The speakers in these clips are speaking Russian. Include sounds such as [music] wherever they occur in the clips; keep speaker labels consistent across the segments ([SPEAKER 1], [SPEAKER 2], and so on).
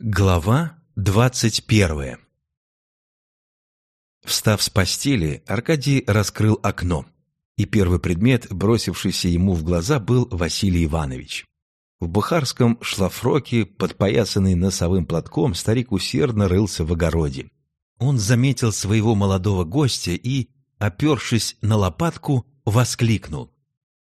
[SPEAKER 1] Глава двадцать первая Встав с постели, Аркадий раскрыл окно, и первый предмет, бросившийся ему в глаза, был Василий Иванович. В бухарском шлафроке, подпоясанный носовым платком, старик усердно рылся в огороде. Он заметил своего молодого гостя и, опершись на лопатку, воскликнул.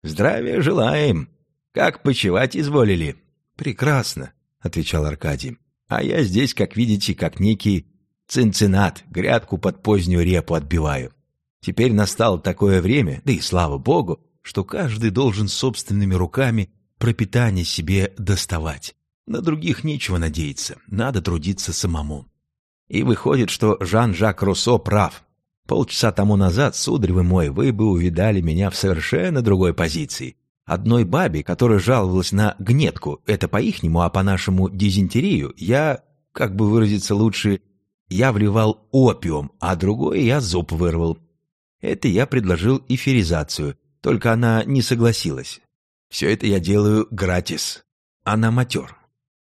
[SPEAKER 1] «Здравия желаем! Как почевать изволили?» «Прекрасно», — отвечал Аркадий. А я здесь, как видите, как некий цинцинат, грядку под позднюю репу отбиваю. Теперь настало такое время, да и слава богу, что каждый должен собственными руками пропитание себе доставать. На других нечего надеяться, надо трудиться самому. И выходит, что Жан-Жак Руссо прав. Полчаса тому назад, сударь вы мой, вы бы увидали меня в совершенно другой позиции. Одной бабе, которая жаловалась на гнетку, это по-ихнему, а по-нашему дизентерию, я, как бы выразиться лучше, я вливал опиум, а другой я зуб вырвал. Это я предложил эфиризацию, только она не согласилась. Все это я делаю гратис. Она матер.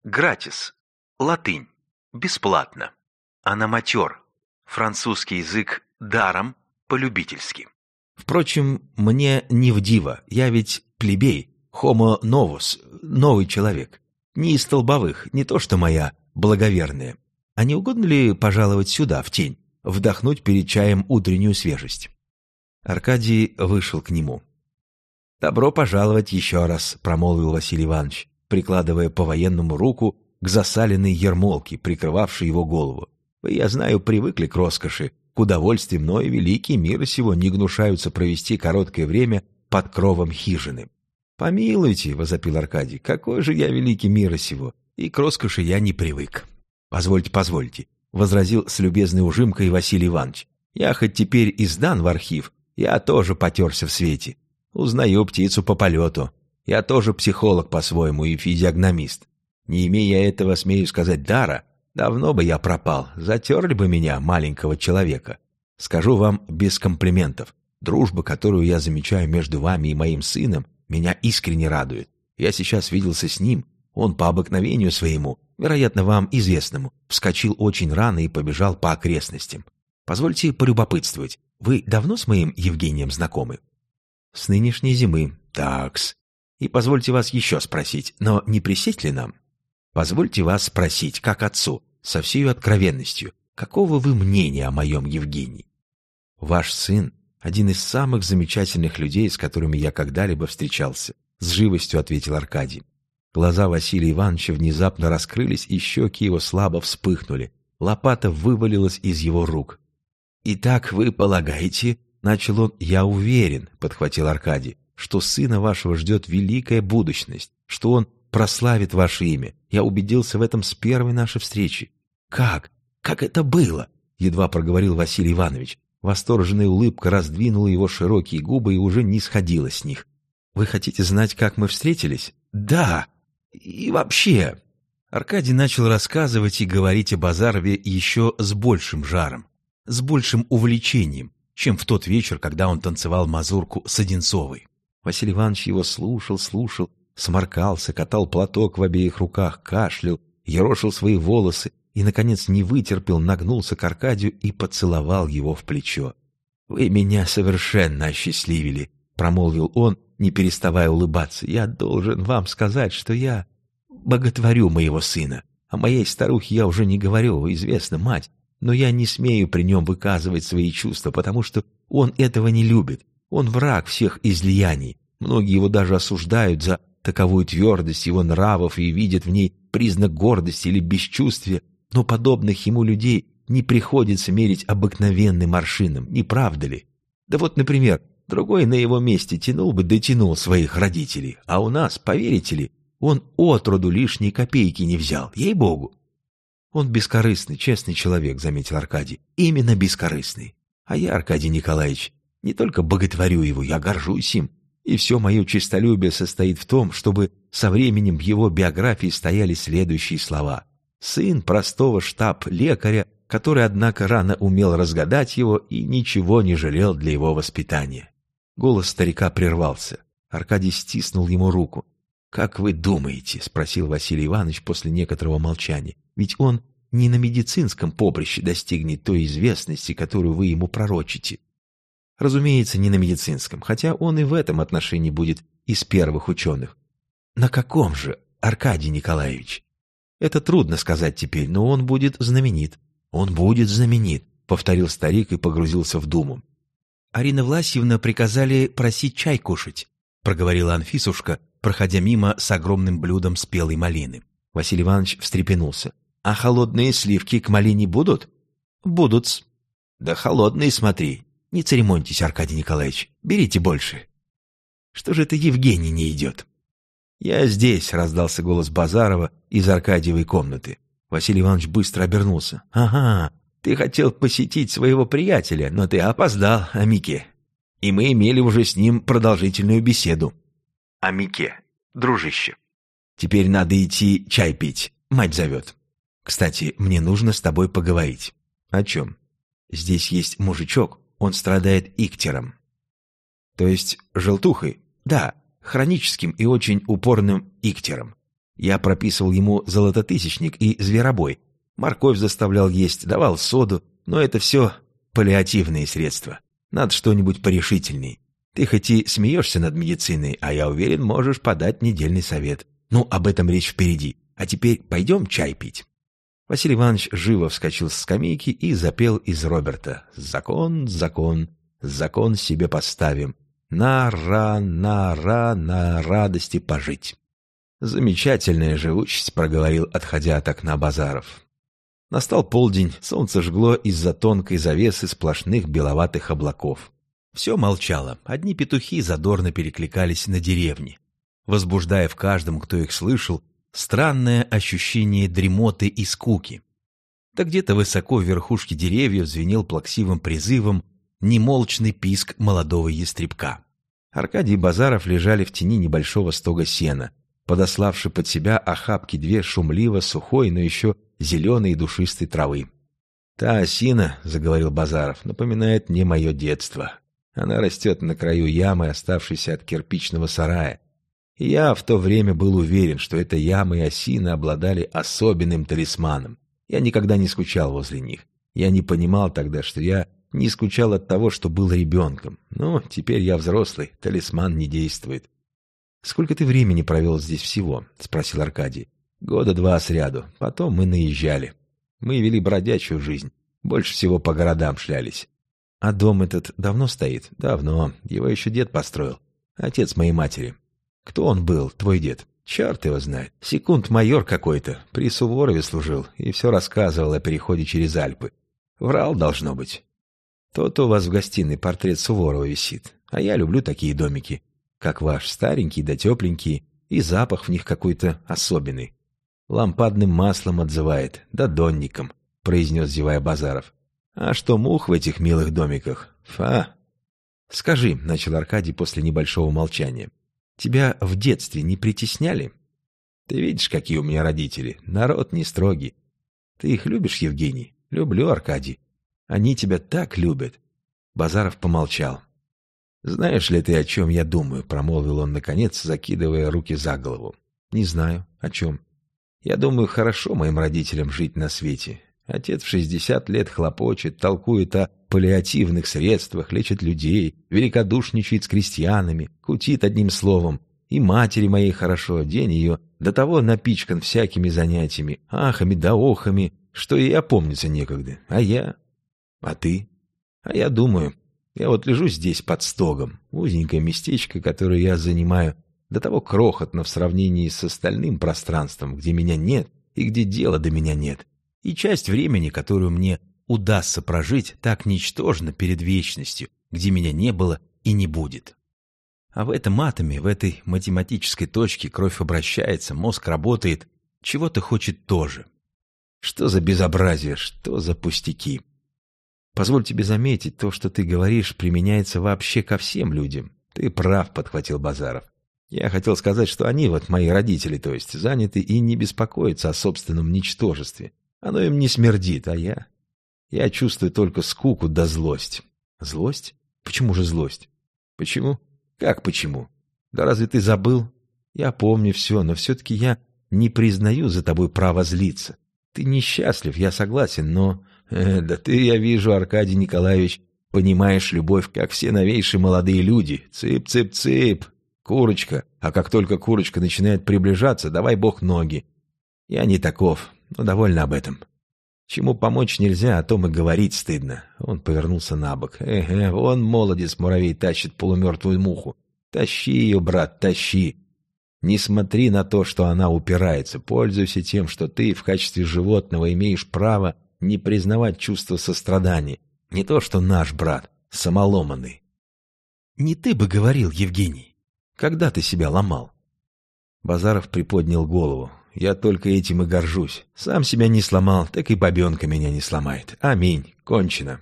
[SPEAKER 1] Гратис. Латынь. Бесплатно. Она матер. Французский язык даром, полюбительски. Впрочем, мне не в диво, я ведь плебей, homo novus, новый человек. Не из столбовых, не то что моя благоверная. А не угодно ли пожаловать сюда, в тень, вдохнуть перед чаем утреннюю свежесть? Аркадий вышел к нему. «Добро пожаловать еще раз», — промолвил Василий Иванович, прикладывая по-военному руку к засаленной ермолке, прикрывавшей его голову. «Вы, я знаю, привыкли к роскоши, к удовольствиям, но и великие мира сего не гнушаются провести короткое время под кровом хижины. «Помилуйте», — возопил Аркадий, — «какой же я великий мира сего, и к роскоши я не привык». «Позвольте, позвольте», — возразил с любезной ужимкой Василий Иванович. «Я хоть теперь и сдан в архив, я тоже потерся в свете. Узнаю птицу по полету. Я тоже психолог по-своему и физиогномист. Не имея этого, смею сказать, дара, давно бы я пропал, затерли бы меня, маленького человека. Скажу вам без комплиментов. Дружба, которую я замечаю между вами и моим сыном, меня искренне радует. Я сейчас виделся с ним. Он по обыкновению своему, вероятно, вам известному, вскочил очень рано и побежал по окрестностям. Позвольте полюбопытствовать. Вы давно с моим Евгением знакомы? С нынешней зимы. Такс. И позвольте вас еще спросить, но не присесть ли нам? Позвольте вас спросить, как отцу, со всей откровенностью, какого вы мнения о моем Евгении? Ваш сын один из самых замечательных людей, с которыми я когда-либо встречался, с живостью ответил Аркадий. Глаза Василия Ивановича внезапно раскрылись, и щеки его слабо вспыхнули. Лопата вывалилась из его рук. «Итак, вы полагаете, — начал он, — я уверен, — подхватил Аркадий, — что сына вашего ждет великая будущность, что он прославит ваше имя. Я убедился в этом с первой нашей встречи. Как? Как это было? Едва проговорил Василий Иванович. Восторженная улыбка раздвинула его широкие губы и уже не сходила с них. «Вы хотите знать, как мы встретились?» «Да! И вообще...» Аркадий начал рассказывать и говорить о Базарове еще с большим жаром, с большим увлечением, чем в тот вечер, когда он танцевал мазурку с Одинцовой. Василий Иванович его слушал, слушал, сморкался, катал платок в обеих руках, кашлял, ерошил свои волосы и, наконец, не вытерпел, нагнулся к Аркадию и поцеловал его в плечо. «Вы меня совершенно осчастливили», — промолвил он, не переставая улыбаться. «Я должен вам сказать, что я боготворю моего сына. О моей старухе я уже не говорю, известно, мать, но я не смею при нем выказывать свои чувства, потому что он этого не любит. Он враг всех излияний. Многие его даже осуждают за таковую твердость его нравов и видят в ней признак гордости или бесчувствия, но подобных ему людей не приходится мерить обыкновенным аршином, не правда ли? Да вот, например, другой на его месте тянул бы, дотянул своих родителей, а у нас, поверите ли, он отроду лишней копейки не взял, ей-богу. Он бескорыстный, честный человек, заметил Аркадий, именно бескорыстный. А я, Аркадий Николаевич, не только боготворю его, я горжусь им, и все мое честолюбие состоит в том, чтобы со временем в его биографии стояли следующие слова сын простого штаб-лекаря, который, однако, рано умел разгадать его и ничего не жалел для его воспитания. Голос старика прервался. Аркадий стиснул ему руку. «Как вы думаете?» — спросил Василий Иванович после некоторого молчания. Ведь он не на медицинском поприще достигнет той известности, которую вы ему пророчите. Разумеется, не на медицинском, хотя он и в этом отношении будет из первых ученых. На каком же, Аркадий Николаевич? Это трудно сказать теперь, но он будет знаменит. Он будет знаменит, повторил старик и погрузился в думу. Арина Власьевна приказали просить чай кушать, проговорила Анфисушка, проходя мимо с огромным блюдом спелой малины. Василий Иванович встрепенулся. «А холодные сливки к малине будут?» «Будут-с». «Да холодные смотри. Не церемоньтесь, Аркадий Николаевич. Берите больше». «Что же это Евгений не идет?» «Я здесь», — раздался голос Базарова из Аркадьевой комнаты. Василий Иванович быстро обернулся. «Ага, ты хотел посетить своего приятеля, но ты опоздал, Амике. И мы имели уже с ним продолжительную беседу». «Амике, дружище, теперь надо идти чай пить, мать зовет. Кстати, мне нужно с тобой поговорить». «О чем?» «Здесь есть мужичок, он страдает иктером». «То есть желтухой?» «Да, хроническим и очень упорным иктером. Я прописывал ему золототысячник и зверобой. Морковь заставлял есть, давал соду, но это все паллиативные средства. Надо что-нибудь порешительней. Ты хоть и смеешься над медициной, а я уверен, можешь подать недельный совет. Ну, об этом речь впереди. А теперь пойдем чай пить». Василий Иванович живо вскочил с скамейки и запел из Роберта «Закон, закон, закон себе поставим, на-ра, на-ра, на радости пожить. Замечательная живучесть, проговорил, отходя от окна базаров. Настал полдень, солнце жгло из-за тонкой завесы сплошных беловатых облаков. Все молчало, одни петухи задорно перекликались на деревне, возбуждая в каждом, кто их слышал, странное ощущение дремоты и скуки. Да где-то высоко в верхушке деревьев звенел плаксивым призывом немолчный писк молодого ястребка. Аркадий и Базаров лежали в тени небольшого стога сена, подославши под себя охапки две шумливо сухой, но еще зеленой и душистой травы. «Та осина, — заговорил Базаров, — напоминает мне мое детство. Она растет на краю ямы, оставшейся от кирпичного сарая. И я в то время был уверен, что эта яма и осина обладали особенным талисманом. Я никогда не скучал возле них. Я не понимал тогда, что я не скучал от того, что был ребенком. Но теперь я взрослый, талисман не действует. «Сколько ты времени провел здесь всего?» — спросил Аркадий. «Года два сряду. Потом мы наезжали. Мы вели бродячую жизнь. Больше всего по городам шлялись. А дом этот давно стоит? Давно. Его еще дед построил. Отец моей матери. Кто он был, твой дед? Черт его знает. Секунд-майор какой-то. При Суворове служил и все рассказывал о переходе через Альпы. Врал, должно быть. То-то у вас в гостиной портрет Суворова висит. А я люблю такие домики, как ваш, старенький да тепленький, и запах в них какой-то особенный. Лампадным маслом отзывает, да донником, произнес, зевая Базаров. А что мух в этих милых домиках? Фа! Скажи, начал Аркадий после небольшого молчания, тебя в детстве не притесняли? Ты видишь, какие у меня родители, народ не строгий. Ты их любишь, Евгений? Люблю, Аркадий. Они тебя так любят. Базаров помолчал. «Знаешь ли ты, о чем я думаю?» — промолвил он, наконец, закидывая руки за голову. «Не знаю. О чем?» «Я думаю, хорошо моим родителям жить на свете. Отец в шестьдесят лет хлопочет, толкует о паллиативных средствах, лечит людей, великодушничает с крестьянами, кутит одним словом. И матери моей хорошо, день ее до того напичкан всякими занятиями, ахами да охами, что и опомниться некогда. А я... А ты? А я думаю, я вот лежу здесь под стогом, узенькое местечко, которое я занимаю, до того крохотно в сравнении с остальным пространством, где меня нет и где дела до меня нет. И часть времени, которую мне удастся прожить, так ничтожна перед вечностью, где меня не было и не будет. А в этом атоме, в этой математической точке кровь обращается, мозг работает, чего-то хочет тоже. Что за безобразие, что за пустяки? Позволь тебе заметить, то, что ты говоришь, применяется вообще ко всем людям. Ты прав, подхватил Базаров. Я хотел сказать, что они, вот мои родители, то есть, заняты и не беспокоятся о собственном ничтожестве. Оно им не смердит, а я... Я чувствую только скуку да злость. Злость? Почему же злость? Почему? Как почему? Да разве ты забыл? Я помню все, но все-таки я не признаю за тобой право злиться. Ты несчастлив, я согласен, но... Э, да ты, я вижу, Аркадий Николаевич, понимаешь любовь, как все новейшие молодые люди. Цып-цып-цып, курочка. А как только курочка начинает приближаться, давай бог ноги. Я не таков, но довольна об этом. Чему помочь нельзя, о том и говорить стыдно. Он повернулся на бок. Эге, вон молодец-муравей тащит полумертвую муху. Тащи ее, брат, тащи. Не смотри на то, что она упирается. Пользуйся тем, что ты в качестве животного имеешь право не признавать чувство сострадания. Не то, что наш брат, самоломанный. Не ты бы говорил, Евгений. Когда ты себя ломал? Базаров приподнял голову. Я только этим и горжусь. Сам себя не сломал, так и бабенка меня не сломает. Аминь. Кончено.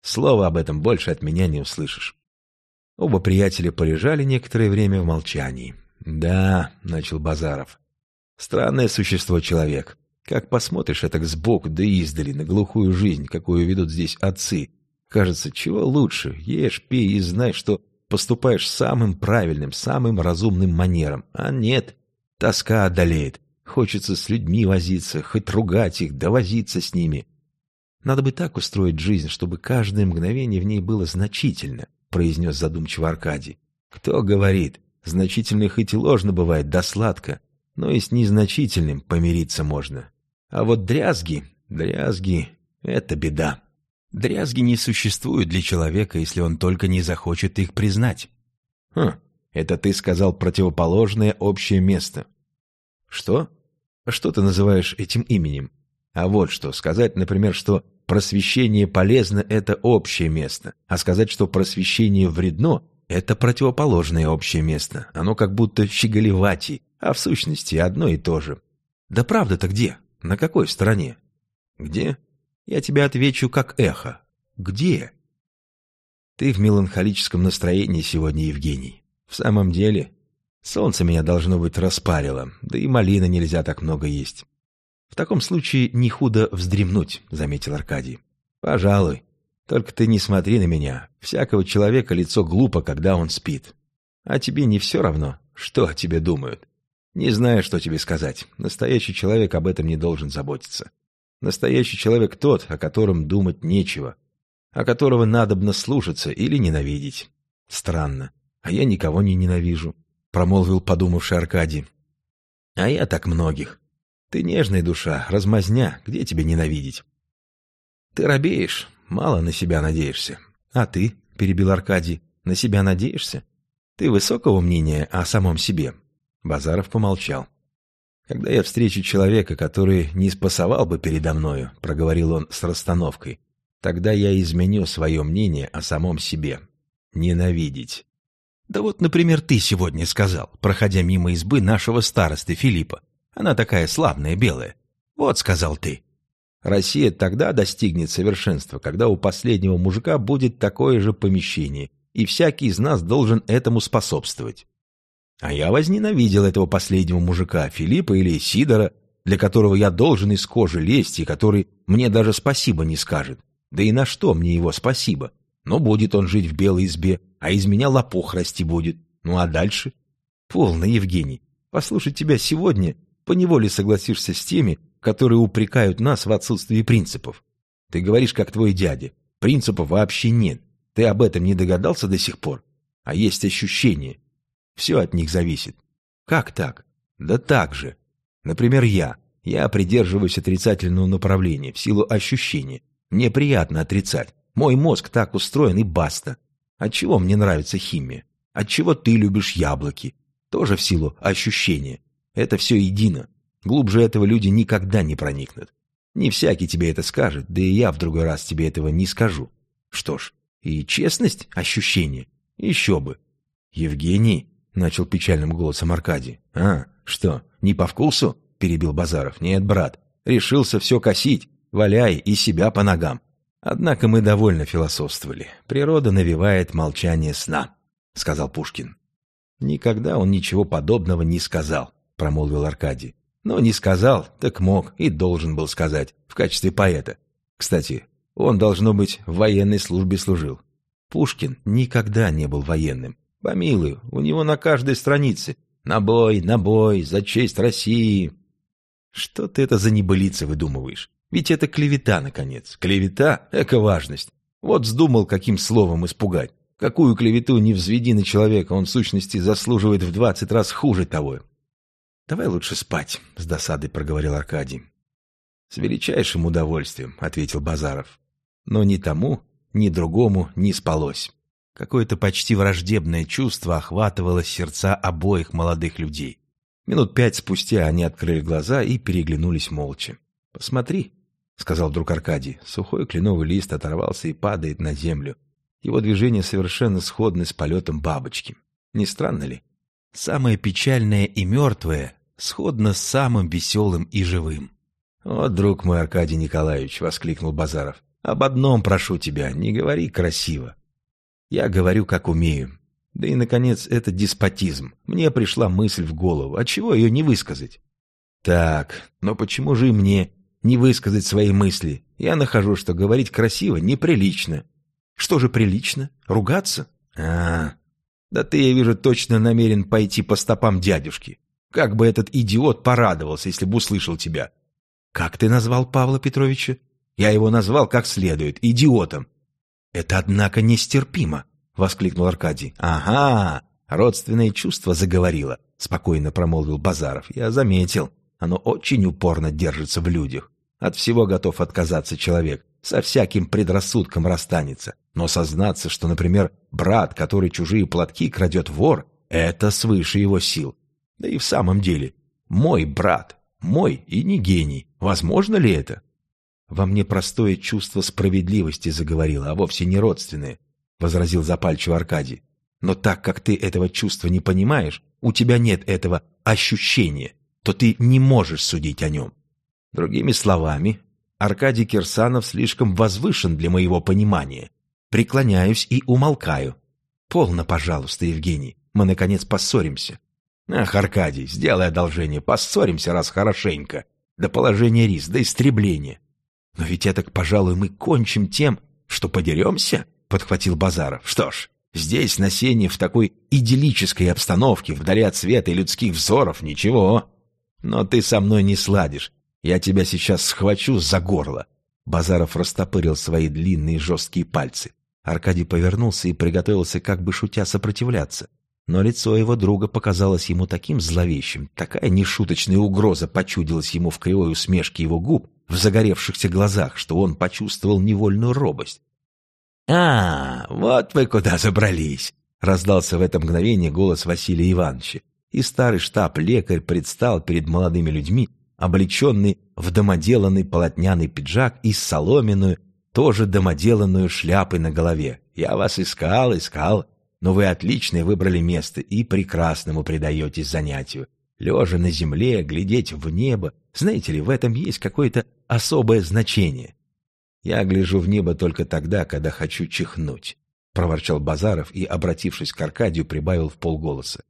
[SPEAKER 1] Слова об этом больше от меня не услышишь. Оба приятеля полежали некоторое время в молчании. «Да», — начал Базаров, — «странное существо человек. Как посмотришь это сбоку да издали на глухую жизнь, какую ведут здесь отцы, кажется, чего лучше, ешь, пей и знай, что поступаешь самым правильным, самым разумным манером. А нет, тоска одолеет, хочется с людьми возиться, хоть ругать их, да возиться с ними. Надо бы так устроить жизнь, чтобы каждое мгновение в ней было значительно, произнес задумчиво Аркадий. Кто говорит? Значительно хоть и ложно бывает, да сладко, но и с незначительным помириться можно. А вот дрязги, дрязги — это беда. Дрязги не существуют для человека, если он только не захочет их признать. Хм, это ты сказал противоположное общее место. Что? Что ты называешь этим именем? А вот что, сказать, например, что просвещение полезно – это общее место, а сказать, что просвещение вредно – это противоположное общее место. Оно как будто щеголевати, а в сущности одно и то же. Да правда-то где? На какой стороне? Где? Я тебе отвечу как эхо. Где? Ты в меланхолическом настроении сегодня, Евгений. В самом деле, солнце меня должно быть распарило, да и малина нельзя так много есть. В таком случае не худо вздремнуть, заметил Аркадий. Пожалуй. Только ты не смотри на меня. Всякого человека лицо глупо, когда он спит. А тебе не все равно, что о тебе думают. Не знаю, что тебе сказать. Настоящий человек об этом не должен заботиться. Настоящий человек тот, о котором думать нечего, о которого надобно слушаться или ненавидеть. Странно. А я никого не ненавижу, промолвил подумавший Аркадий. А я так многих. Ты нежная душа, размазня, где тебе ненавидеть? Ты робеешь, мало на себя надеешься. А ты, перебил Аркадий, на себя надеешься? Ты высокого мнения о самом себе, Базаров помолчал. «Когда я встречу человека, который не спасовал бы передо мною», — проговорил он с расстановкой, «тогда я изменю свое мнение о самом себе. Ненавидеть». «Да вот, например, ты сегодня сказал, проходя мимо избы нашего старосты Филиппа. Она такая славная, белая. Вот, сказал ты. Россия тогда достигнет совершенства, когда у последнего мужика будет такое же помещение, и всякий из нас должен этому способствовать. А я возненавидел этого последнего мужика, Филиппа или Сидора, для которого я должен из кожи лезть и который мне даже спасибо не скажет. Да и на что мне его спасибо? Но будет он жить в белой избе, а из меня лопух расти будет. Ну а дальше? Полно, Евгений. Послушать тебя сегодня, поневоле согласишься с теми, которые упрекают нас в отсутствии принципов. Ты говоришь, как твой дядя. Принципов вообще нет. Ты об этом не догадался до сих пор? А есть ощущение, все от них зависит. Как так? Да так же. Например, я. Я придерживаюсь отрицательного направления в силу ощущения. Мне приятно отрицать. Мой мозг так устроен и баста. Отчего мне нравится химия? Отчего ты любишь яблоки? Тоже в силу ощущения. Это все едино. Глубже этого люди никогда не проникнут. Не всякий тебе это скажет, да и я в другой раз тебе этого не скажу. Что ж, и честность — ощущение. Еще бы. Евгений, начал печальным голосом Аркадий. «А, что, не по вкусу?» — перебил Базаров. «Нет, брат, решился все косить, валяй и себя по ногам». Однако мы довольно философствовали. Природа навевает молчание сна, — сказал Пушкин. Никогда он ничего подобного не сказал, — промолвил Аркадий. Но не сказал, так мог и должен был сказать, в качестве поэта. Кстати, он, должно быть, в военной службе служил. Пушкин никогда не был военным. Помилуй, у него на каждой странице «На бой, на бой, за честь России». Что ты это за небылицы выдумываешь? Ведь это клевета, наконец. Клевета — эко важность. Вот вздумал, каким словом испугать. Какую клевету не взведи на человека, он в сущности заслуживает в двадцать раз хуже того. «Давай лучше спать», — с досадой проговорил Аркадий. «С величайшим удовольствием», — ответил Базаров. Но ни тому, ни другому не спалось. Какое-то почти враждебное чувство охватывало сердца обоих молодых людей. Минут пять спустя они открыли глаза и переглянулись молча. «Посмотри», — сказал вдруг Аркадий. Сухой кленовый лист оторвался и падает на землю. Его движения совершенно сходны с полетом бабочки. Не странно ли? Самое печальное и мертвое сходно с самым веселым и живым. «О, друг мой Аркадий Николаевич!» — воскликнул Базаров. «Об одном прошу тебя, не говори красиво. Я говорю, как умею. Да и, наконец, это деспотизм. Мне пришла мысль в голову. А чего ее не высказать? Так, но почему же и мне не высказать свои мысли? Я нахожу, что говорить красиво неприлично. Что же прилично? Ругаться? А, да ты, я вижу, точно намерен пойти по стопам дядюшки. Как бы этот идиот порадовался, если бы услышал тебя. Как ты назвал Павла Петровича? Я его назвал как следует, идиотом. Это, однако, нестерпимо. — воскликнул Аркадий. «Ага, родственное чувство заговорило», — спокойно промолвил Базаров. «Я заметил. Оно очень упорно держится в людях. От всего готов отказаться человек, со всяким предрассудком расстанется. Но сознаться, что, например, брат, который чужие платки крадет вор, это свыше его сил. Да и в самом деле, мой брат, мой и не гений. Возможно ли это? Во мне простое чувство справедливости заговорило, а вовсе не родственное. — возразил запальчиво Аркадий. «Но так как ты этого чувства не понимаешь, у тебя нет этого ощущения, то ты не можешь судить о нем. Другими словами, Аркадий Кирсанов слишком возвышен для моего понимания. Преклоняюсь и умолкаю. Полно, пожалуйста, Евгений, мы, наконец, поссоримся. Ах, Аркадий, сделай одолжение, поссоримся раз хорошенько. До положения рис, до истребления. Но ведь это, пожалуй, мы кончим тем, что подеремся?» — подхватил Базаров. «Что ж, здесь, на сене, в такой идиллической обстановке, вдали от света и людских взоров, ничего. Но ты со мной не сладишь. Я тебя сейчас схвачу за горло». Базаров растопырил свои длинные жесткие пальцы. Аркадий повернулся и приготовился как бы шутя сопротивляться. Но лицо его друга показалось ему таким зловещим, такая нешуточная угроза почудилась ему в кривой усмешке его губ, в загоревшихся глазах, что он почувствовал невольную робость. «А, вот вы куда забрались!» — раздался в это мгновение голос Василия Ивановича. И старый штаб-лекарь предстал перед молодыми людьми, облеченный в домоделанный полотняный пиджак и соломенную, тоже домоделанную шляпой на голове. «Я вас искал, искал, но вы отлично выбрали место и прекрасному предаетесь занятию. Лежа на земле, глядеть в небо, знаете ли, в этом есть какое-то особое значение. «Я гляжу в небо только тогда, когда хочу чихнуть», — проворчал Базаров и, обратившись к Аркадию, прибавил в полголоса.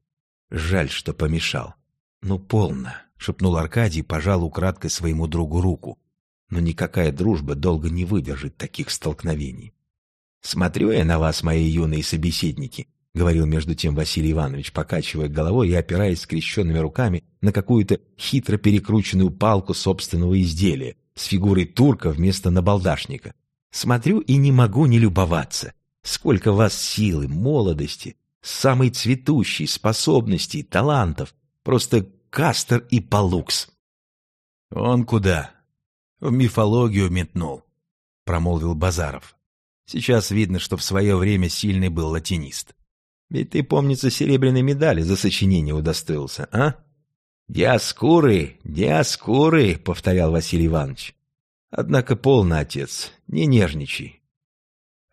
[SPEAKER 1] «Жаль, что помешал». «Ну, полно», — шепнул Аркадий, пожал украдкой своему другу руку. «Но никакая дружба долго не выдержит таких столкновений». «Смотрю я на вас, мои юные собеседники», — говорил между тем Василий Иванович, покачивая головой и опираясь скрещенными руками на какую-то хитро перекрученную палку собственного изделия, с фигурой турка вместо набалдашника. Смотрю и не могу не любоваться. Сколько вас силы, молодости, самой цветущей, способностей, талантов. Просто Кастер и Палукс. «Он куда?» «В мифологию метнул», — промолвил Базаров. Сейчас видно, что в свое время сильный был латинист. Ведь ты, помнится, серебряной медали за сочинение удостоился, а? «Диаскуры, диаскуры», — повторял Василий Иванович. «Однако полно, отец, не нежничай».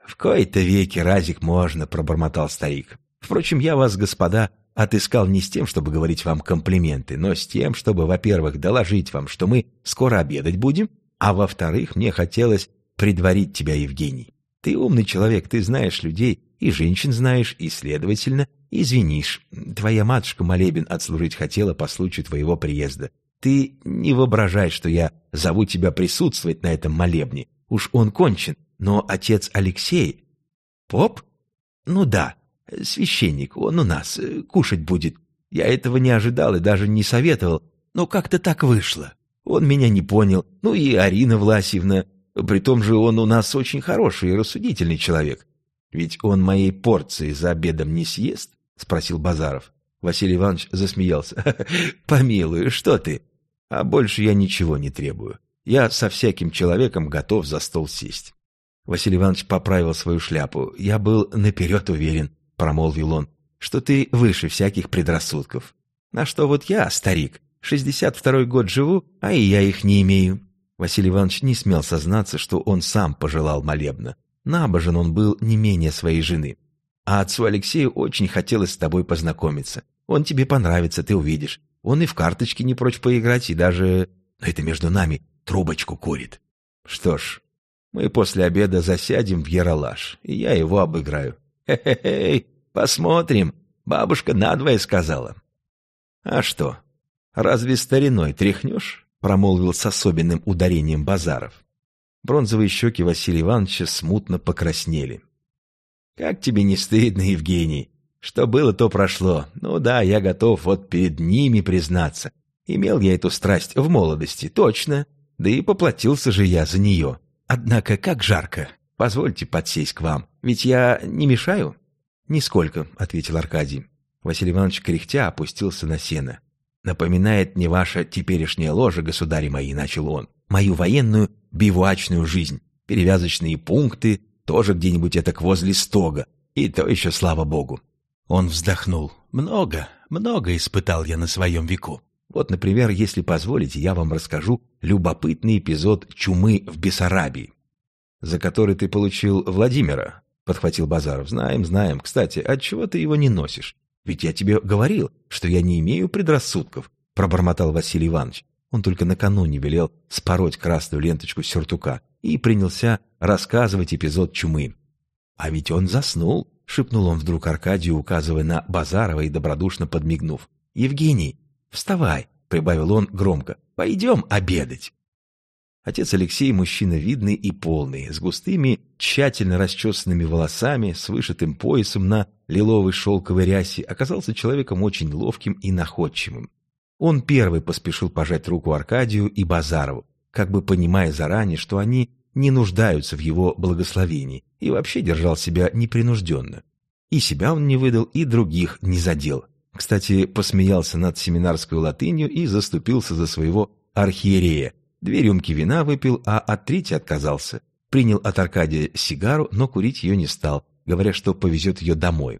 [SPEAKER 1] «В кои-то веки разик можно», — пробормотал старик. «Впрочем, я вас, господа, отыскал не с тем, чтобы говорить вам комплименты, но с тем, чтобы, во-первых, доложить вам, что мы скоро обедать будем, а во-вторых, мне хотелось предварить тебя, Евгений. Ты умный человек, ты знаешь людей, и женщин знаешь, и, следовательно, Извинишь, твоя матушка молебен отслужить хотела по случаю твоего приезда. Ты не воображай, что я зову тебя присутствовать на этом молебне. Уж он кончен, но отец Алексей... Поп? Ну да, священник, он у нас, э, кушать будет. Я этого не ожидал и даже не советовал, но как-то так вышло. Он меня не понял. Ну и Арина Власьевна. При том же он у нас очень хороший и рассудительный человек. Ведь он моей порции за обедом не съест? Спросил Базаров. Василий Иванович засмеялся. [laughs] «Помилуй, что ты? А больше я ничего не требую. Я со всяким человеком готов за стол сесть». Василий Иванович поправил свою шляпу. «Я был наперед уверен», — промолвил он, «что ты выше всяких предрассудков. На что вот я, старик, шестьдесят второй год живу, а и я их не имею». Василий Иванович не смел сознаться, что он сам пожелал молебна. Набожен он был не менее своей жены. А отцу Алексею очень хотелось с тобой познакомиться. Он тебе понравится, ты увидишь. Он и в карточки не прочь поиграть, и даже... Но это между нами трубочку курит. Что ж, мы после обеда засядем в Яралаш, и я его обыграю. Хе-хе-хе, посмотрим. Бабушка надвое сказала. А что, разве стариной тряхнешь? Промолвил с особенным ударением Базаров. Бронзовые щеки Василия Ивановича смутно покраснели. «Как тебе не стыдно, Евгений? Что было, то прошло. Ну да, я готов вот перед ними признаться. Имел я эту страсть в молодости, точно. Да и поплатился же я за нее. Однако как жарко. Позвольте подсесть к вам, ведь я не мешаю?» «Нисколько», — ответил Аркадий. Василий Иванович кряхтя опустился на сено. «Напоминает мне ваша теперешняя ложа, государи мои», — начал он. «Мою военную бивуачную жизнь. Перевязочные пункты, тоже где-нибудь это возле стога. И то еще, слава богу. Он вздохнул. Много, много испытал я на своем веку. Вот, например, если позволите, я вам расскажу любопытный эпизод чумы в Бессарабии, за который ты получил Владимира, подхватил Базаров. Знаем, знаем. Кстати, отчего ты его не носишь? Ведь я тебе говорил, что я не имею предрассудков, пробормотал Василий Иванович. Он только накануне велел спороть красную ленточку сюртука и принялся рассказывать эпизод чумы. А ведь он заснул, — шепнул он вдруг Аркадию, указывая на Базарова и добродушно подмигнув. «Евгений, вставай!» — прибавил он громко. «Пойдем обедать!» Отец Алексей мужчина видный и полный, с густыми, тщательно расчесанными волосами, с вышитым поясом на лиловой шелковой рясе, оказался человеком очень ловким и находчивым. Он первый поспешил пожать руку Аркадию и Базарову, как бы понимая заранее, что они не нуждаются в его благословении, и вообще держал себя непринужденно. И себя он не выдал, и других не задел. Кстати, посмеялся над семинарской латынью и заступился за своего архиерея. Две рюмки вина выпил, а от третьей отказался. Принял от Аркадия сигару, но курить ее не стал, говоря, что повезет ее домой.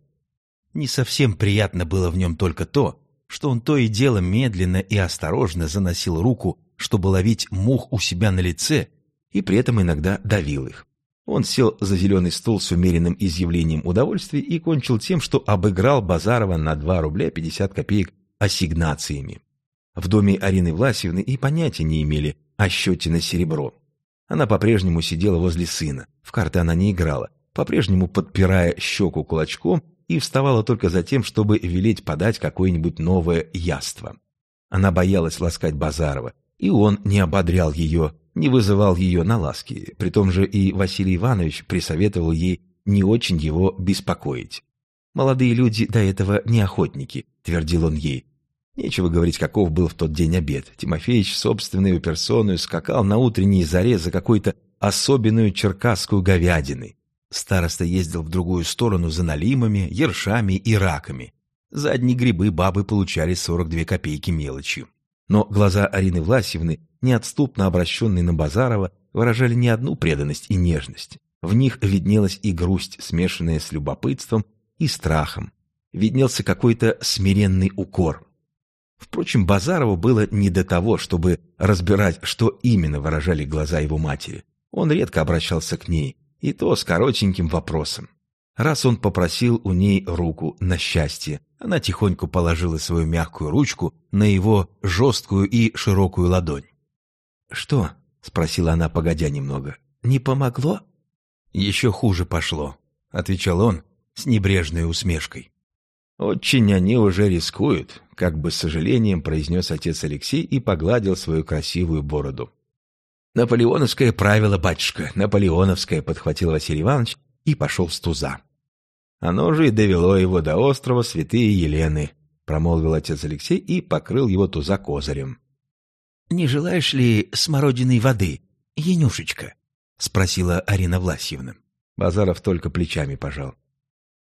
[SPEAKER 1] Не совсем приятно было в нем только то, что он то и дело медленно и осторожно заносил руку, чтобы ловить мух у себя на лице и при этом иногда давил их. Он сел за зеленый стол с умеренным изъявлением удовольствия и кончил тем, что обыграл Базарова на 2 рубля 50 копеек ассигнациями. В доме Арины Власьевны и понятия не имели о счете на серебро. Она по-прежнему сидела возле сына, в карты она не играла, по-прежнему подпирая щеку кулачком и вставала только за тем, чтобы велеть подать какое-нибудь новое яство. Она боялась ласкать Базарова, и он не ободрял ее, не вызывал ее на ласки, при том же и Василий Иванович присоветовал ей не очень его беспокоить. «Молодые люди до этого не охотники», — твердил он ей. Нечего говорить, каков был в тот день обед. Тимофеич собственной персоной скакал на утренней заре за какой-то особенную черкасскую говядиной. Староста ездил в другую сторону за налимами, ершами и раками. За одни грибы бабы получали 42 копейки мелочью. Но глаза Арины Власьевны неотступно обращенные на Базарова, выражали не одну преданность и нежность. В них виднелась и грусть, смешанная с любопытством и страхом. Виднелся какой-то смиренный укор. Впрочем, Базарову было не до того, чтобы разбирать, что именно выражали глаза его матери. Он редко обращался к ней, и то с коротеньким вопросом. Раз он попросил у ней руку на счастье, она тихонько положила свою мягкую ручку на его жесткую и широкую ладонь. «Что?» — спросила она, погодя немного. «Не помогло?» «Еще хуже пошло», — отвечал он с небрежной усмешкой. «Очень они уже рискуют», — как бы с сожалением произнес отец Алексей и погладил свою красивую бороду. «Наполеоновское правило, батюшка, наполеоновское», — подхватил Василий Иванович и пошел с туза. «Оно же и довело его до острова Святые Елены», — промолвил отец Алексей и покрыл его туза козырем. не желаешь ли смородиной воды, Янюшечка?» — спросила Арина Власьевна. Базаров только плечами пожал.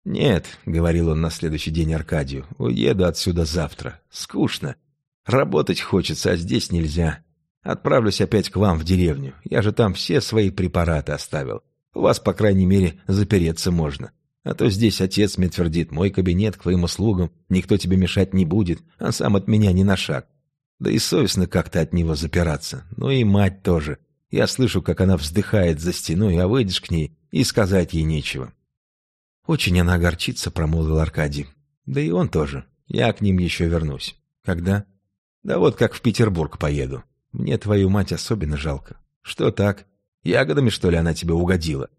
[SPEAKER 1] «Нет», — говорил он на следующий день Аркадию, — «уеду отсюда завтра. Скучно. Работать хочется, а здесь нельзя. Отправлюсь опять к вам в деревню. Я же там все свои препараты оставил. У вас, по крайней мере, запереться можно. А то здесь отец мне твердит, мой кабинет к твоим услугам, никто тебе мешать не будет, а сам от меня ни на шаг. Да и совестно как-то от него запираться. Ну и мать тоже. Я слышу, как она вздыхает за стеной, а выйдешь к ней, и сказать ей нечего. Очень она огорчится, промолвил Аркадий. Да и он тоже. Я к ним еще вернусь. Когда? Да вот как в Петербург поеду. Мне твою мать особенно жалко. Что так? Ягодами, что ли, она тебе угодила?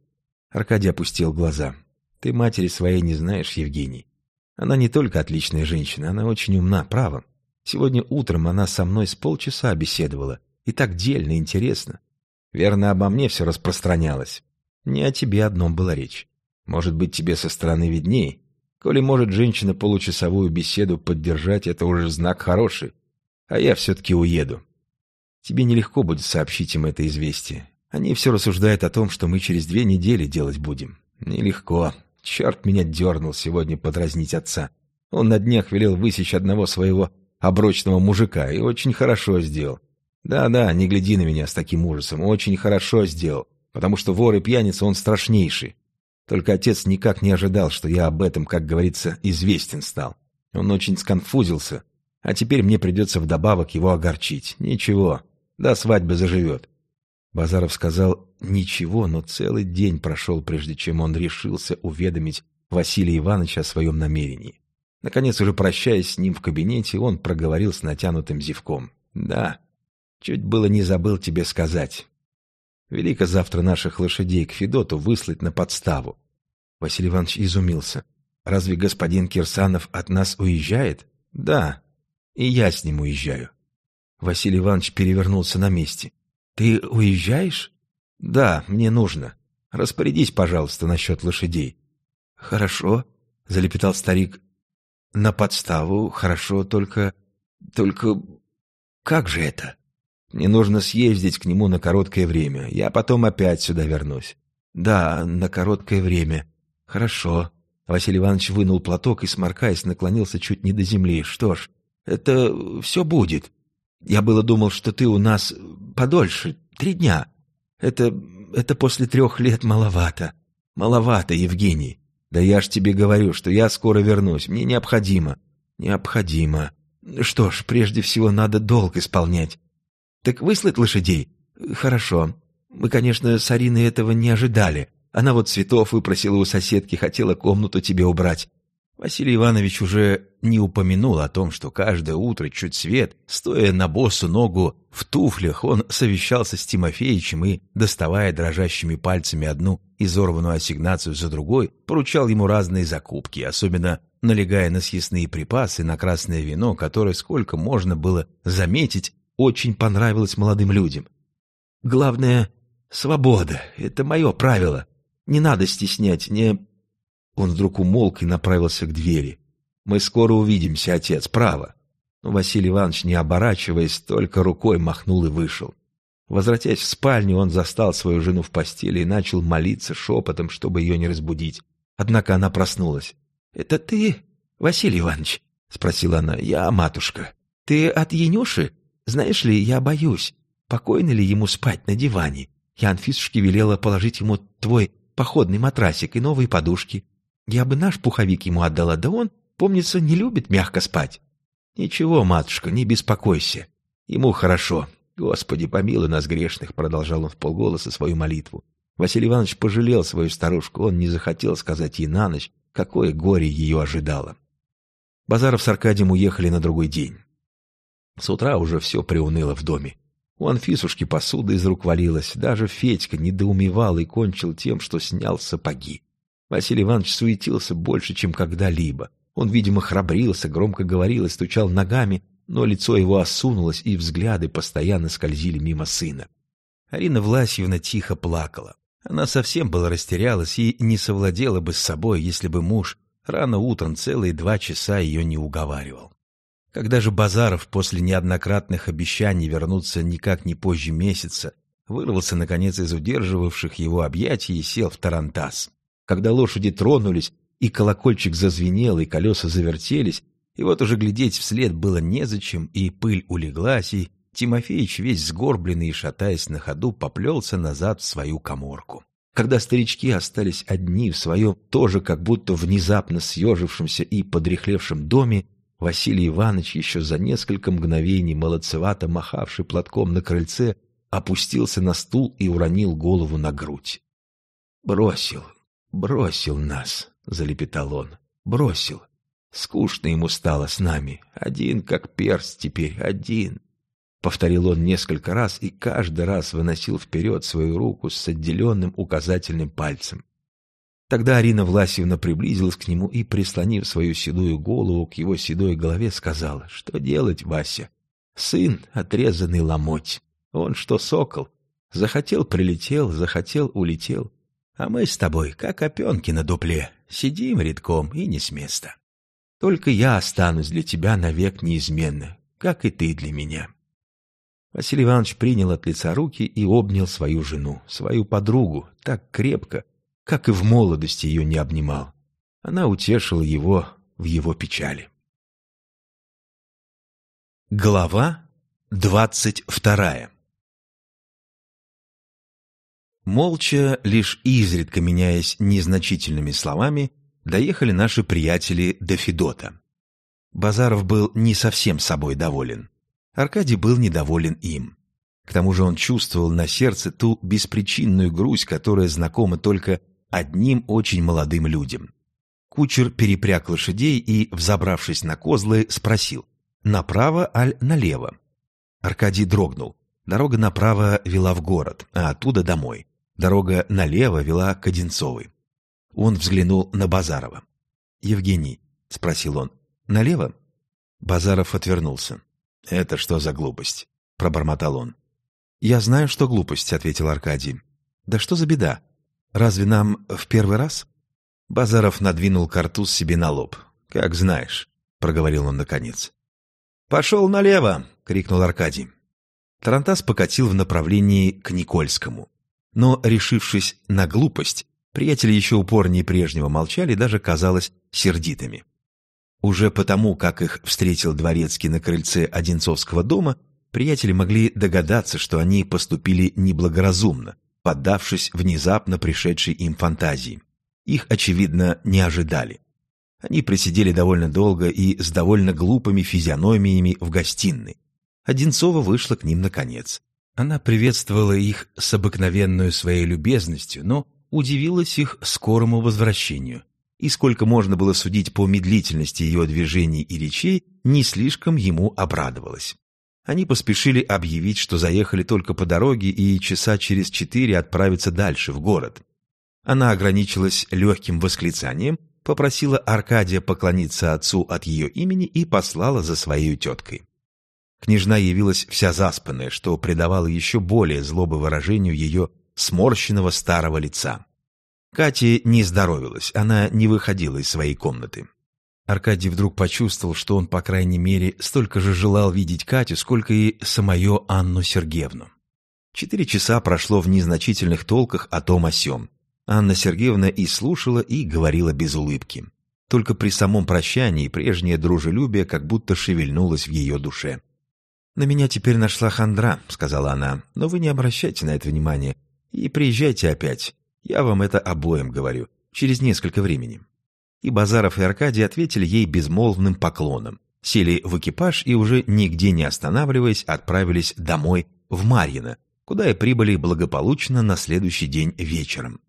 [SPEAKER 1] Аркадий опустил глаза. Ты матери своей не знаешь, Евгений. Она не только отличная женщина, она очень умна, право. Сегодня утром она со мной с полчаса беседовала. И так дельно, интересно. Верно, обо мне все распространялось. Не о тебе одном была речь. Может быть, тебе со стороны видней. Коли может женщина получасовую беседу поддержать, это уже знак хороший. А я все-таки уеду. Тебе нелегко будет сообщить им это известие. Они все рассуждают о том, что мы через две недели делать будем. Нелегко. Черт меня дернул сегодня подразнить отца. Он на днях велел высечь одного своего оброчного мужика, и очень хорошо сделал. Да-да, не гляди на меня с таким ужасом, очень хорошо сделал, потому что вор и пьяница он страшнейший. Только отец никак не ожидал, что я об этом, как говорится, известен стал. Он очень сконфузился, а теперь мне придется вдобавок его огорчить. Ничего, до свадьбы заживет. Базаров сказал «ничего», но целый день прошел, прежде чем он решился уведомить Василия Ивановича о своем намерении. Наконец, уже прощаясь с ним в кабинете, он проговорил с натянутым зевком. «Да, чуть было не забыл тебе сказать. Велико завтра наших лошадей к Федоту выслать на подставу». Василий Иванович изумился. «Разве господин Кирсанов от нас уезжает?» «Да, и я с ним уезжаю». Василий Иванович перевернулся на месте. «Ты уезжаешь?» «Да, мне нужно. Распорядись, пожалуйста, насчет лошадей». «Хорошо», — залепетал старик. На подставу хорошо, только... Только... Как же это? Мне нужно съездить к нему на короткое время. Я потом опять сюда вернусь. Да, на короткое время. Хорошо. Василий Иванович вынул платок и, сморкаясь, наклонился чуть не до земли. Что ж, это все будет. Я было думал, что ты у нас подольше, три дня. Это... это после трех лет маловато. Маловато, Евгений. Да я ж тебе говорю, что я скоро вернусь. Мне необходимо. Необходимо. Что ж, прежде всего надо долг исполнять. Так выслать лошадей? Хорошо. Мы, конечно, с Ариной этого не ожидали. Она вот цветов выпросила у соседки, хотела комнату тебе убрать. Василий Иванович уже не упомянул о том, что каждое утро чуть свет, стоя на босу ногу в туфлях, он совещался с Тимофеичем и, доставая дрожащими пальцами одну изорванную ассигнацию за другой, поручал ему разные закупки, особенно налегая на съестные припасы, на красное вино, которое, сколько можно было заметить, очень понравилось молодым людям. «Главное — свобода. Это мое правило. Не надо стеснять, не он вдруг умолк и направился к двери. «Мы скоро увидимся, отец, право». Но Василий Иванович, не оборачиваясь, только рукой махнул и вышел. Возвратясь в спальню, он застал свою жену в постели и начал молиться шепотом, чтобы ее не разбудить. Однако она проснулась. «Это ты, Василий Иванович?» — спросила она. «Я, матушка. Ты от Янюши? Знаешь ли, я боюсь. Покойно ли ему спать на диване? Я Анфисушке велела положить ему твой походный матрасик и новые подушки. Я бы наш пуховик ему отдала, да он, помнится, не любит мягко спать. Ничего, матушка, не беспокойся. Ему хорошо. Господи, помилуй нас грешных, продолжал он в полголоса свою молитву. Василий Иванович пожалел свою старушку, он не захотел сказать ей на ночь, какое горе ее ожидало. Базаров с Аркадием уехали на другой день. С утра уже все приуныло в доме. У Анфисушки посуда из рук валилась, даже Федька недоумевал и кончил тем, что снял сапоги. Василий Иванович суетился больше, чем когда-либо. Он, видимо, храбрился, громко говорил и стучал ногами, но лицо его осунулось, и взгляды постоянно скользили мимо сына. Арина Власьевна тихо плакала. Она совсем была растерялась и не совладела бы с собой, если бы муж рано утром целые два часа ее не уговаривал. Когда же Базаров после неоднократных обещаний вернуться никак не позже месяца, вырвался, наконец, из удерживавших его объятий и сел в тарантас. Когда лошади тронулись, и колокольчик зазвенел, и колеса завертелись, и вот уже глядеть вслед было незачем, и пыль улеглась, и Тимофеич, весь сгорбленный и шатаясь на ходу, поплелся назад в свою коморку. Когда старички остались одни в своем тоже как будто внезапно съежившемся и подрехлевшем доме, Василий Иванович, еще за несколько мгновений молодцевато махавший платком на крыльце, опустился на стул и уронил голову на грудь. «Бросил, бросил нас», — залепетал он, — «бросил. Скучно ему стало с нами. Один, как перст теперь, один». Повторил он несколько раз и каждый раз выносил вперед свою руку с отделенным указательным пальцем. Тогда Арина Власьевна приблизилась к нему и, прислонив свою седую голову к его седой голове, сказала, что делать, Вася? Сын, отрезанный ломоть. Он что, сокол? Захотел — прилетел, захотел — улетел. А мы с тобой, как опенки на дупле, сидим редком и не с места. Только я останусь для тебя навек неизменно, как и ты для меня. Василий Иванович принял от лица руки и обнял свою жену, свою подругу, так крепко, как и в молодости ее не обнимал. Она утешила его в его печали. Глава двадцать вторая Молча, лишь изредка меняясь незначительными словами, доехали наши приятели до Федота. Базаров был не совсем собой доволен. Аркадий был недоволен им. К тому же он чувствовал на сердце ту беспричинную грусть, которая знакома только одним очень молодым людям. Кучер перепряг лошадей и, взобравшись на козлы, спросил, направо аль налево? Аркадий дрогнул. Дорога направо вела в город, а оттуда домой. Дорога налево вела к Одинцовой. Он взглянул на Базарова. «Евгений», — спросил он, — «налево?» Базаров отвернулся. «Это что за глупость?» — пробормотал он. «Я знаю, что глупость», — ответил Аркадий. «Да что за беда? Разве нам в первый раз?» Базаров надвинул картуз себе на лоб. «Как знаешь», — проговорил он наконец. «Пошел налево!» — крикнул Аркадий. Тарантас покатил в направлении к Никольскому. Но, решившись на глупость, приятели еще упорнее прежнего молчали, даже, казалось, сердитыми. Уже потому, как их встретил дворецкий на крыльце Одинцовского дома, приятели могли догадаться, что они поступили неблагоразумно, поддавшись внезапно пришедшей им фантазии. Их, очевидно, не ожидали. Они просидели довольно долго и с довольно глупыми физиономиями в гостиной. Одинцова вышла к ним наконец. Она приветствовала их с обыкновенной своей любезностью, но удивилась их скорому возвращению и сколько можно было судить по медлительности ее движений и речей, не слишком ему обрадовалась. Они поспешили объявить, что заехали только по дороге и часа через четыре отправятся дальше, в город. Она ограничилась легким восклицанием, попросила Аркадия поклониться отцу от ее имени и послала за своей теткой. Княжна явилась вся заспанная, что придавало еще более злобы выражению ее сморщенного старого лица. Кате не здоровилась, она не выходила из своей комнаты. Аркадий вдруг почувствовал, что он, по крайней мере, столько же желал видеть Катю, сколько и самую Анну Сергеевну. Четыре часа прошло в незначительных толках о том о сём. Анна Сергеевна и слушала, и говорила без улыбки. Только при самом прощании прежнее дружелюбие как будто шевельнулось в ее душе. «На меня теперь нашла хандра», — сказала она, — «но вы не обращайте на это внимания и приезжайте опять. Я вам это обоим говорю, через несколько времени». И Базаров и Аркадий ответили ей безмолвным поклоном, сели в экипаж и уже нигде не останавливаясь отправились домой в Марьино, куда и прибыли благополучно на следующий день вечером.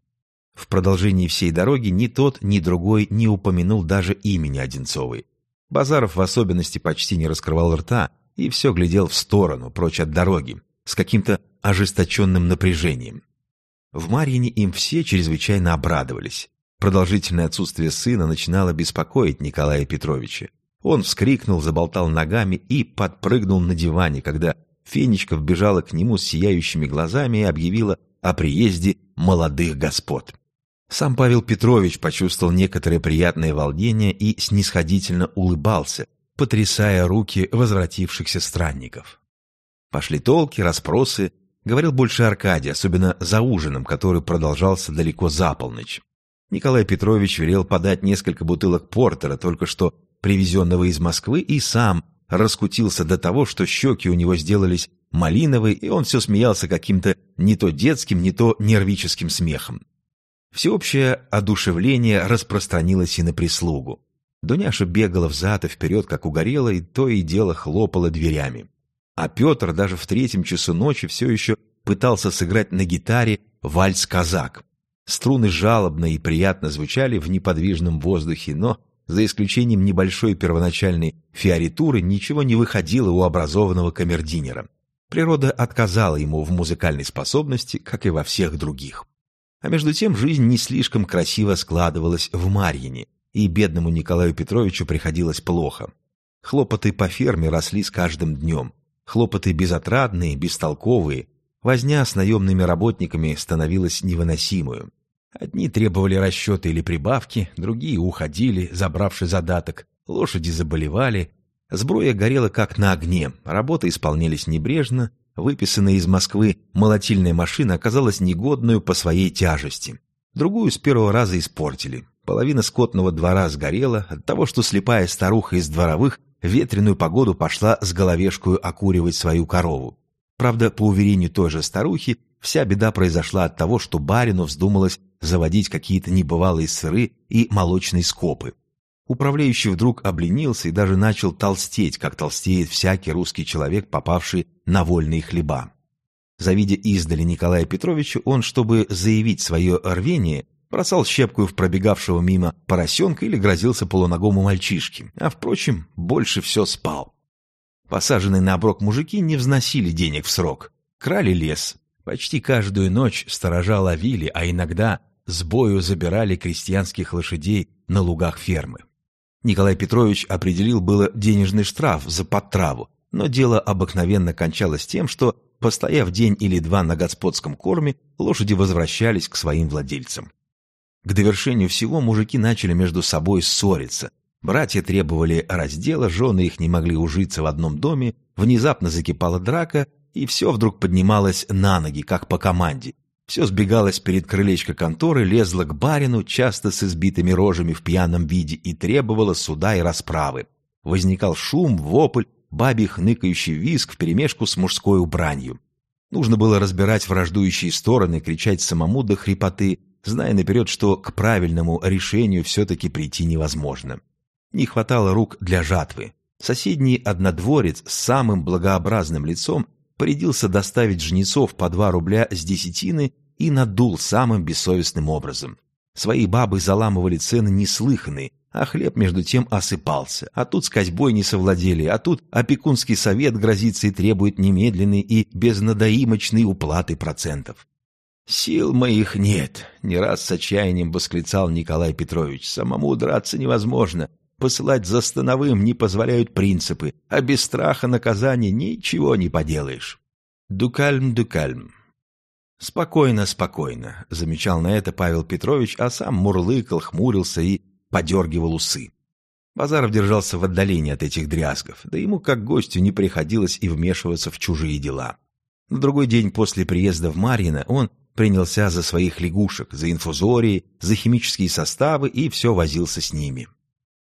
[SPEAKER 1] В продолжении всей дороги ни тот, ни другой не упомянул даже имени Одинцовой. Базаров в особенности почти не раскрывал рта и все глядел в сторону, прочь от дороги, с каким-то ожесточенным напряжением. В Марьине им все чрезвычайно обрадовались. Продолжительное отсутствие сына начинало беспокоить Николая Петровича. Он вскрикнул, заболтал ногами и подпрыгнул на диване, когда Фенечка вбежала к нему с сияющими глазами и объявила о приезде молодых господ. Сам Павел Петрович почувствовал некоторое приятное волнение и снисходительно улыбался, потрясая руки возвратившихся странников. Пошли толки, расспросы, говорил больше Аркадий, особенно за ужином, который продолжался далеко за полночь. Николай Петрович велел подать несколько бутылок портера, только что привезенного из Москвы, и сам раскутился до того, что щеки у него сделались малиновые, и он все смеялся каким-то не то детским, не то нервическим смехом. Всеобщее одушевление распространилось и на прислугу. Дуняша бегала взад и вперед, как угорела, и то и дело хлопала дверями. А Петр даже в третьем часу ночи все еще пытался сыграть на гитаре вальс-казак. Струны жалобно и приятно звучали в неподвижном воздухе, но, за исключением небольшой первоначальной фиоритуры, ничего не выходило у образованного камердинера. Природа отказала ему в музыкальной способности, как и во всех других. А между тем жизнь не слишком красиво складывалась в Марьине, и бедному Николаю Петровичу приходилось плохо. Хлопоты по ферме росли с каждым днем. Хлопоты безотрадные, бестолковые. Возня с наемными работниками становилась невыносимую. Одни требовали расчета или прибавки, другие уходили, забравши задаток, лошади заболевали. Сброя горела как на огне, работы исполнялись небрежно, выписанная из Москвы молотильная машина оказалась негодную по своей тяжести. Другую с первого раза испортили. Половина скотного двора сгорела от того, что слепая старуха из дворовых ветреную погоду пошла с головешкою окуривать свою корову. Правда, по уверению той же старухи, вся беда произошла от того, что барину вздумалось заводить какие-то небывалые сыры и молочные скопы. Управляющий вдруг обленился и даже начал толстеть, как толстеет всякий русский человек, попавший на вольные хлеба. Завидя издали Николая Петровича, он, чтобы заявить свое рвение, бросал щепку в пробегавшего мимо поросенка или грозился полуногому мальчишке, а, впрочем, больше все спал. Посаженные на оброк мужики не взносили денег в срок, крали лес. Почти каждую ночь сторожа ловили, а иногда с бою забирали крестьянских лошадей на лугах фермы. Николай Петрович определил было денежный штраф за подтраву, но дело обыкновенно кончалось тем, что, постояв день или два на господском корме, лошади возвращались к своим владельцам. К довершению всего мужики начали между собой ссориться. Братья требовали раздела, жены их не могли ужиться в одном доме, внезапно закипала драка, и все вдруг поднималось на ноги, как по команде. Все сбегалось перед крылечко конторы, лезло к барину, часто с избитыми рожами в пьяном виде, и требовало суда и расправы. Возникал шум, вопль, бабий хныкающий визг вперемешку с мужской убранью. Нужно было разбирать враждующие стороны, кричать самому до хрипоты, зная наперед, что к правильному решению все-таки прийти невозможно. Не хватало рук для жатвы. Соседний однодворец с самым благообразным лицом порядился доставить жнецов по два рубля с десятины и надул самым бессовестным образом. Свои бабы заламывали цены неслыханные, а хлеб между тем осыпался. А тут с козьбой не совладели, а тут опекунский совет грозится и требует немедленной и безнадоимочной уплаты процентов. «Сил моих нет», — не раз с отчаянием восклицал Николай Петрович. «Самому драться невозможно. Посылать за становым не позволяют принципы, а без страха наказания ничего не поделаешь. Дукальм, дукальм. «Спокойно, спокойно», — замечал на это Павел Петрович, а сам мурлыкал, хмурился и подергивал усы. Базаров держался в отдалении от этих дрязгов, да ему как гостю не приходилось и вмешиваться в чужие дела. На другой день после приезда в Марьино он принялся за своих лягушек, за инфузории, за химические составы и все возился с ними.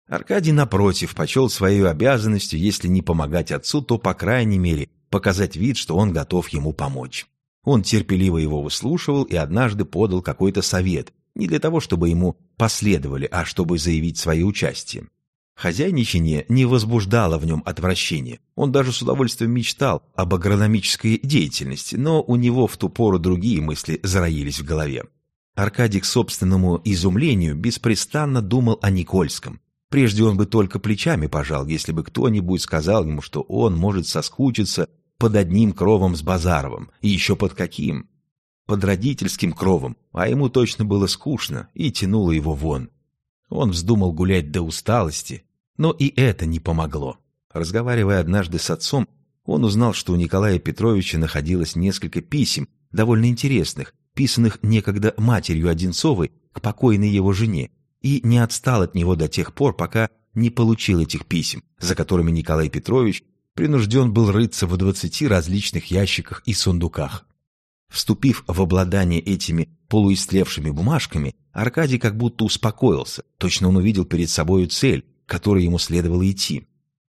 [SPEAKER 1] Аркадий, напротив, почел своей обязанностью, если не помогать отцу, то, по крайней мере, показать вид, что он готов ему помочь. Он терпеливо его выслушивал и однажды подал какой-то совет, не для того, чтобы ему последовали, а чтобы заявить свое участие. Хозяйничание не возбуждало в нем отвращения. Он даже с удовольствием мечтал об агрономической деятельности, но у него в ту пору другие мысли зароились в голове. Аркадий к собственному изумлению беспрестанно думал о Никольском, Прежде он бы только плечами пожал, если бы кто-нибудь сказал ему, что он может соскучиться под одним кровом с Базаровым, и еще под каким? Под родительским кровом, а ему точно было скучно и тянуло его вон. Он вздумал гулять до усталости, но и это не помогло. Разговаривая однажды с отцом, он узнал, что у Николая Петровича находилось несколько писем, довольно интересных, писанных некогда матерью Одинцовой к покойной его жене, и не отстал от него до тех пор, пока не получил этих писем, за которыми Николай Петрович принужден был рыться в двадцати различных ящиках и сундуках. Вступив в обладание этими полуистлевшими бумажками, Аркадий как будто успокоился, точно он увидел перед собою цель, к которой ему следовало идти.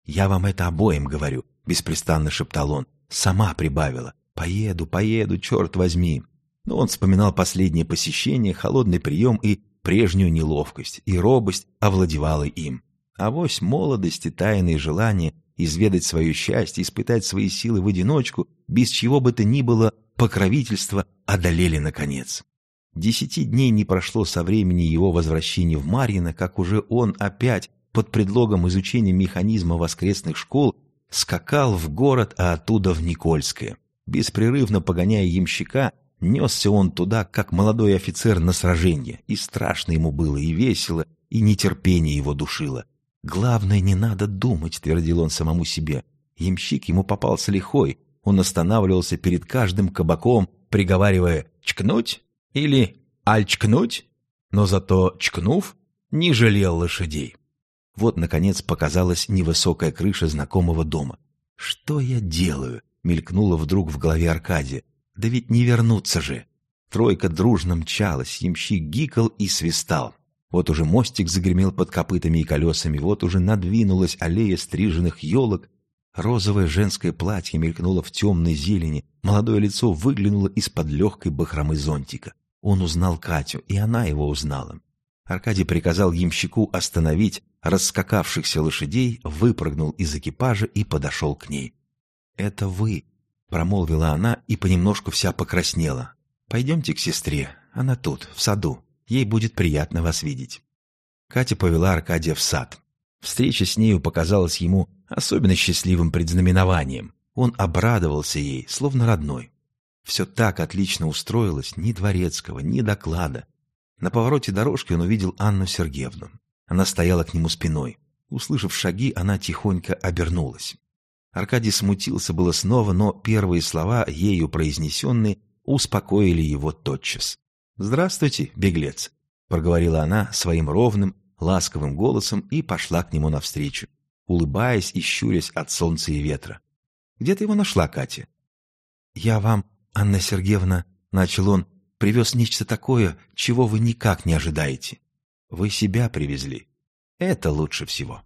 [SPEAKER 1] «Я вам это обоим говорю», — беспрестанно шептал он. «Сама прибавила. Поеду, поеду, черт возьми». Но он вспоминал последнее посещение, холодный прием и прежнюю неловкость, и робость овладевала им. Авось молодости, тайные желания изведать свое счастье, испытать свои силы в одиночку, без чего бы то ни было покровительства, одолели наконец. Десяти дней не прошло со времени его возвращения в Марьино, как уже он опять, под предлогом изучения механизма воскресных школ, скакал в город, а оттуда в Никольское. Беспрерывно погоняя ямщика, несся он туда, как молодой офицер на сражение, и страшно ему было, и весело, и нетерпение его душило. «Главное, не надо думать», — твердил он самому себе. Ямщик ему попался лихой. Он останавливался перед каждым кабаком, приговаривая «чкнуть» или «альчкнуть», но зато, чкнув, не жалел лошадей. Вот, наконец, показалась невысокая крыша знакомого дома. «Что я делаю?» — мелькнуло вдруг в голове Аркадия. «Да ведь не вернуться же!» Тройка дружно мчалась, ямщик гикал и свистал. Вот уже мостик загремел под копытами и колесами, вот уже надвинулась аллея стриженных елок, розовое женское платье мелькнуло в темной зелени, молодое лицо выглянуло из-под легкой бахромы зонтика. Он узнал Катю, и она его узнала. Аркадий приказал ямщику остановить раскакавшихся лошадей, выпрыгнул из экипажа и подошел к ней. «Это вы», — промолвила она и понемножку вся покраснела. «Пойдемте к сестре, она тут, в саду». Ей будет приятно вас видеть». Катя повела Аркадия в сад. Встреча с нею показалась ему особенно счастливым предзнаменованием. Он обрадовался ей, словно родной. Все так отлично устроилось, ни дворецкого, ни доклада. На повороте дорожки он увидел Анну Сергеевну. Она стояла к нему спиной. Услышав шаги, она тихонько обернулась. Аркадий смутился было снова, но первые слова, ею произнесенные, успокоили его тотчас. «Здравствуйте, беглец», — проговорила она своим ровным, ласковым голосом и пошла к нему навстречу, улыбаясь и щурясь от солнца и ветра. «Где ты его нашла, Катя?» «Я вам, Анна Сергеевна», — начал он, — «привез нечто такое, чего вы никак не ожидаете. Вы себя привезли. Это лучше всего».